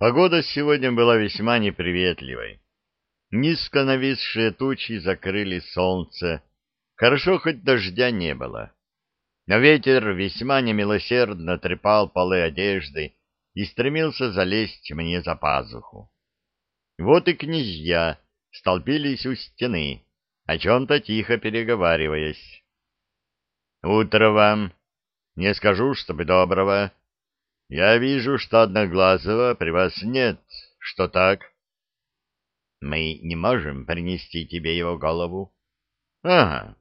Погода сегодня была весьма неприветливой. Низко нависшие тучи закрыли солнце. Хорошо, хоть дождя не было. Но ветер весьма немилосердно трепал полы одежды и стремился залезть мне за пазуху. Вот и князья столпились у стены, о чем-то тихо переговариваясь. — Утро вам! Не скажу, чтобы доброго. Я вижу, что Одноглазого при вас нет. Что так? Мы не можем принести тебе его голову. Ага.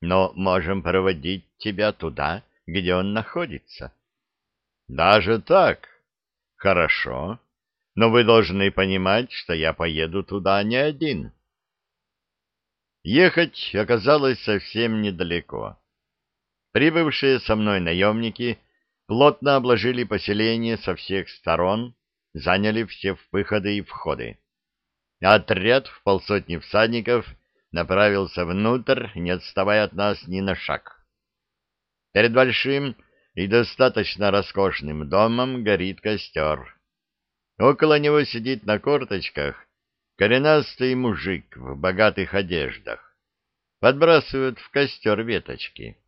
Но можем проводить тебя туда, где он находится. Даже так? Хорошо. Но вы должны понимать, что я поеду туда не один. Ехать оказалось совсем недалеко. Прибывшие со мной наемники — плотно обложили поселение со всех сторон, заняли все выходы и входы. Отряд в полсотни всадников направился внутрь, не отставая от нас ни на шаг. Перед большим и достаточно роскошным домом горит костер. Около него сидит на корточках коренастый мужик в богатых одеждах. Подбрасывает в костер веточки.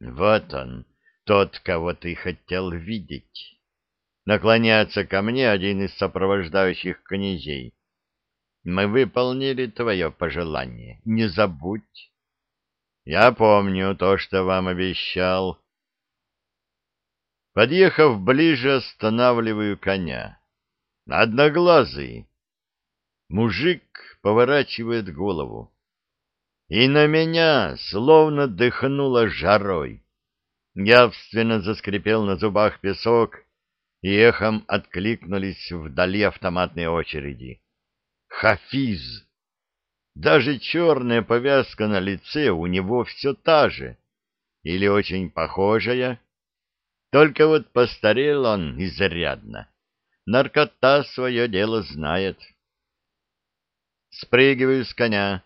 Вот он, тот, кого ты хотел видеть. Наклоняется ко мне один из сопровождающих князей. Мы выполнили твое пожелание. Не забудь. Я помню то, что вам обещал. Подъехав ближе, останавливаю коня. Одноглазый. Мужик поворачивает голову. И на меня словно дыхнуло жарой. Явственно заскрипел на зубах песок, и эхом откликнулись вдали автоматные очереди. Хафиз! Даже черная повязка на лице у него все та же, или очень похожая. Только вот постарел он изрядно. Наркота свое дело знает. Спрыгиваю с коня.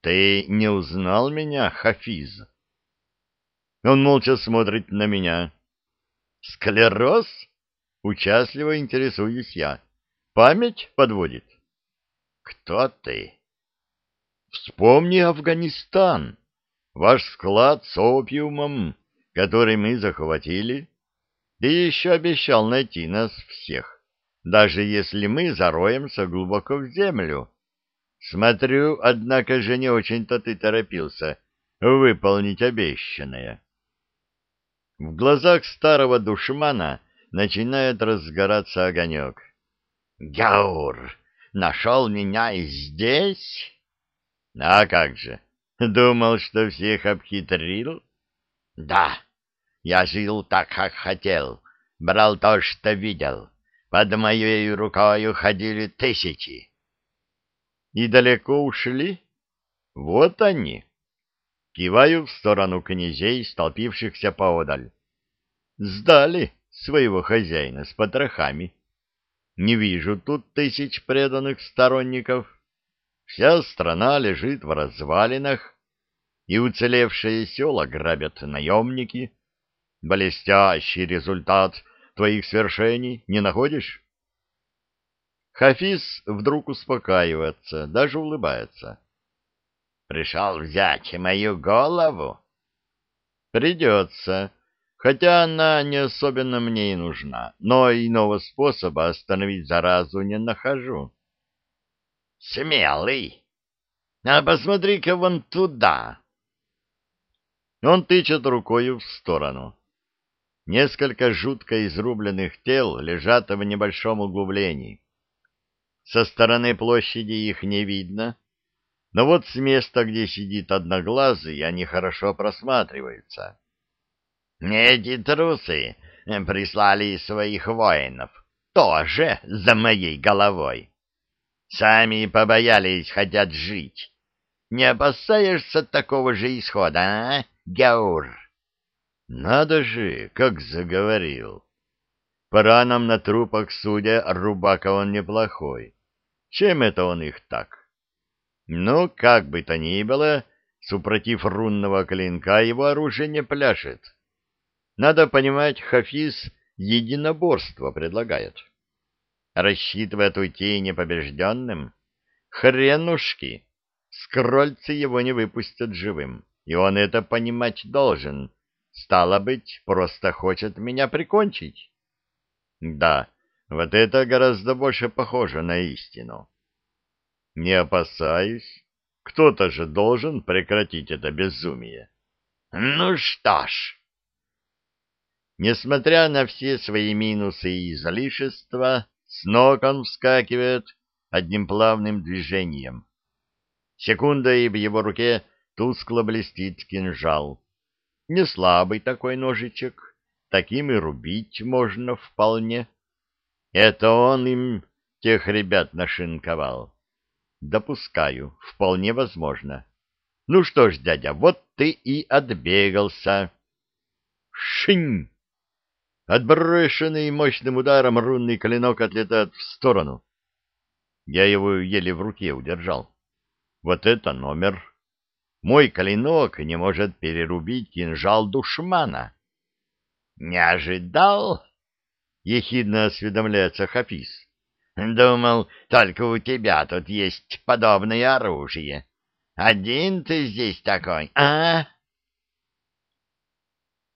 Ты не узнал меня, Хафиз? Он молча смотрит на меня. «Склероз?» — участливо интересуюсь я. «Память подводит?» «Кто ты?» «Вспомни Афганистан, ваш склад с опиумом, который мы захватили. Ты еще обещал найти нас всех, даже если мы зароемся глубоко в землю. Смотрю, однако же не очень-то ты торопился выполнить обещанное». В глазах старого душмана начинает разгораться огонек. «Гаур, нашел меня и здесь?» «А как же, думал, что всех обхитрил?» «Да, я жил так, как хотел, брал то, что видел. Под моей рукой ходили тысячи». «И далеко ушли?» «Вот они». Киваю в сторону князей, столпившихся поодаль. Сдали своего хозяина с потрохами. Не вижу тут тысяч преданных сторонников. Вся страна лежит в развалинах, и уцелевшие села грабят наемники. Блестящий результат твоих свершений не находишь? Хафиз вдруг успокаивается, даже улыбается. Пришел взять мою голову? Придется, хотя она не особенно мне и нужна, но иного способа остановить заразу не нахожу. Смелый! А посмотри-ка вон туда! Он тычет рукою в сторону. Несколько жутко изрубленных тел лежат в небольшом углублении. Со стороны площади их не видно, но вот с места, где сидит одноглазый, они хорошо просматриваются. Эти трусы прислали своих воинов, тоже за моей головой. Сами побоялись, хотят жить. Не опасаешься такого же исхода, а, Гаур? Надо же, как заговорил. По ранам на трупах, судя, рубака он неплохой. Чем это он их так? Но, как бы то ни было, супротив рунного клинка его оружие не пляшет. Надо понимать, Хафиз единоборство предлагает. Рассчитывает уйти непобежденным? Хренушки! Скрольцы его не выпустят живым, и он это понимать должен. Стало быть, просто хочет меня прикончить. Да, вот это гораздо больше похоже на истину. Не опасаюсь. Кто-то же должен прекратить это безумие. Ну что ж... Несмотря на все свои минусы и излишества, с ног он вскакивает одним плавным движением. Секунда, и в его руке тускло блестит кинжал. Не слабый такой ножичек, таким и рубить можно вполне. Это он им тех ребят нашинковал. Допускаю, вполне возможно. Ну что ж, дядя, вот ты и отбегался. Шинь! Отброшенный мощным ударом рунный клинок отлетает в сторону. Я его еле в руке удержал. Вот это номер. Мой клинок не может перерубить кинжал душмана. — Не ожидал? — ехидно осведомляется Хафиз. — Думал, только у тебя тут есть подобное оружие. Один ты здесь такой, а?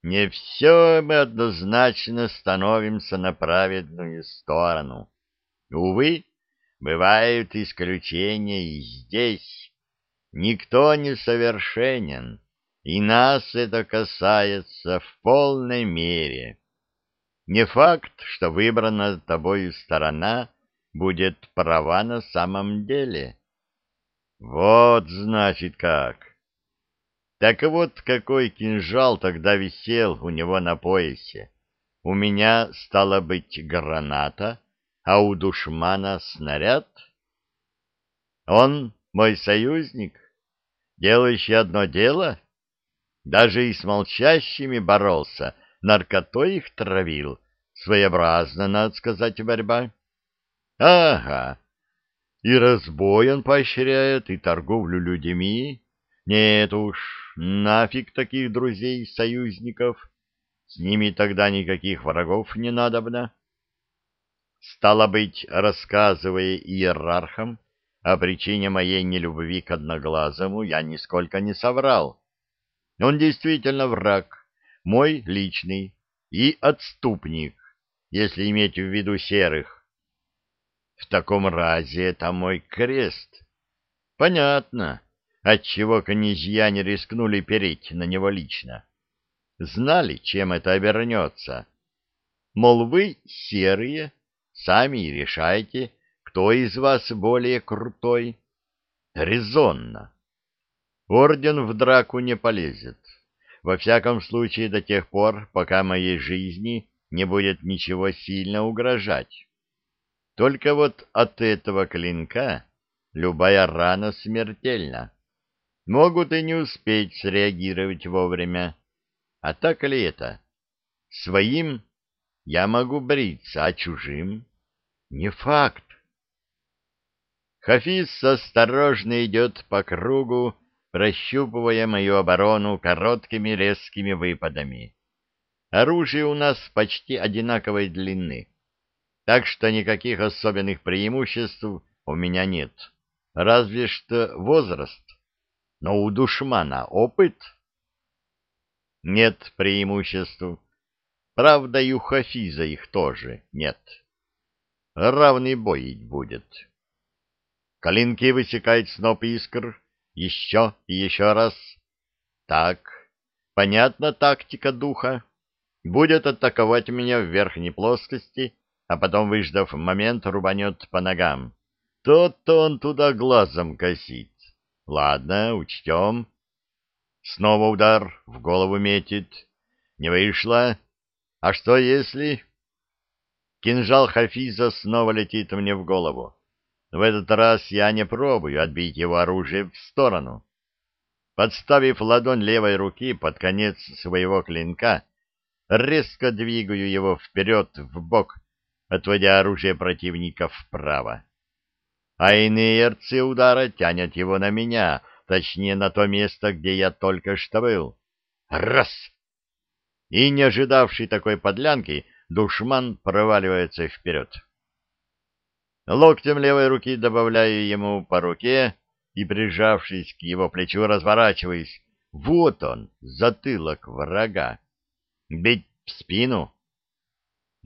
Не все мы однозначно становимся на праведную сторону. Увы, бывают исключения и здесь. Никто не совершенен, и нас это касается в полной мере. Не факт, что выбрана тобою сторона будет права на самом деле. Вот, значит, как. Так вот, какой кинжал тогда висел у него на поясе. У меня стала быть граната, а у душмана снаряд. Он мой союзник, делающий одно дело, даже и с молчащими боролся, наркотой их травил, своеобразно, надо сказать, борьба. Ага, и разбой он поощряет, и торговлю людьми. Нет уж, нафиг таких друзей, союзников. С ними тогда никаких врагов не надобно. Стало быть, рассказывая иерархам о причине моей нелюбви к Одноглазому, я нисколько не соврал. Он действительно враг, мой личный, и отступник, если иметь в виду серых. В таком разе это мой крест. Понятно, отчего князья не рискнули переть на него лично. Знали, чем это обернется. Мол, вы серые, сами и решайте, кто из вас более крутой. Резонно. Орден в драку не полезет. Во всяком случае, до тех пор, пока моей жизни не будет ничего сильно угрожать. Только вот от этого клинка любая рана смертельна. Могут и не успеть среагировать вовремя. А так ли это? Своим я могу бриться, а чужим — не факт. Хафиз осторожно идет по кругу, прощупывая мою оборону короткими резкими выпадами. Оружие у нас почти одинаковой длины так что никаких особенных преимуществ у меня нет. Разве что возраст. Но у душмана опыт. Нет преимуществ. Правда, и у Хафиза их тоже нет. Равный бой будет. Калинки высекает сноп искр. Еще и еще раз. Так, понятна тактика духа. Будет атаковать меня в верхней плоскости а потом, выждав момент, рубанет по ногам. Тот-то он туда глазом косит. Ладно, учтем. Снова удар, в голову метит. Не вышло. А что если... Кинжал Хафиза снова летит мне в голову. В этот раз я не пробую отбить его оружие в сторону. Подставив ладонь левой руки под конец своего клинка, резко двигаю его вперед в бок отводя оружие противника вправо. А инерция удара тянет его на меня, точнее на то место, где я только что был. Раз! И, не ожидавший такой подлянки, душман проваливается вперед. Локтем левой руки добавляю ему по руке и, прижавшись к его плечу, разворачиваюсь. Вот он, затылок врага. Бить в спину?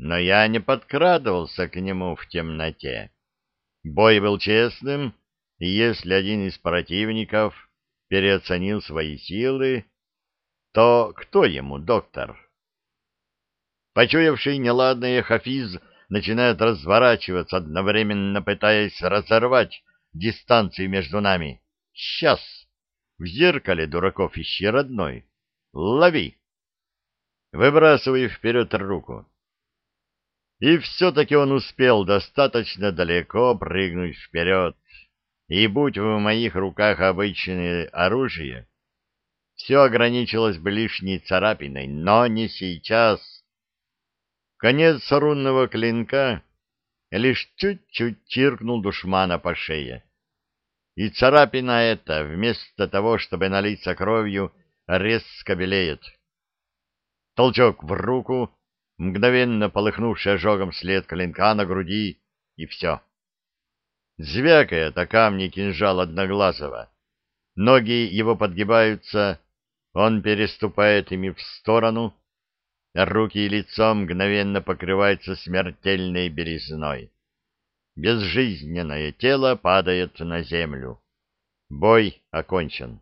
Но я не подкрадывался к нему в темноте. Бой был честным, и если один из противников переоценил свои силы, то кто ему доктор? Почуявший неладное Хафиз начинает разворачиваться, одновременно пытаясь разорвать дистанцию между нами. Сейчас! В зеркале дураков ищи родной. Лови! Выбрасываю вперед руку. И все-таки он успел достаточно далеко прыгнуть вперед. И будь в моих руках обычное оружие, все ограничилось бы лишней царапиной, но не сейчас. Конец рунного клинка лишь чуть-чуть чиркнул душмана по шее. И царапина эта, вместо того, чтобы налиться кровью, резко белеет. Толчок в руку, мгновенно полыхнувший ожогом след клинка на груди, и все. Звякает о камни кинжал Одноглазого. Ноги его подгибаются, он переступает ими в сторону, руки и лицо мгновенно покрываются смертельной березной. Безжизненное тело падает на землю. Бой окончен.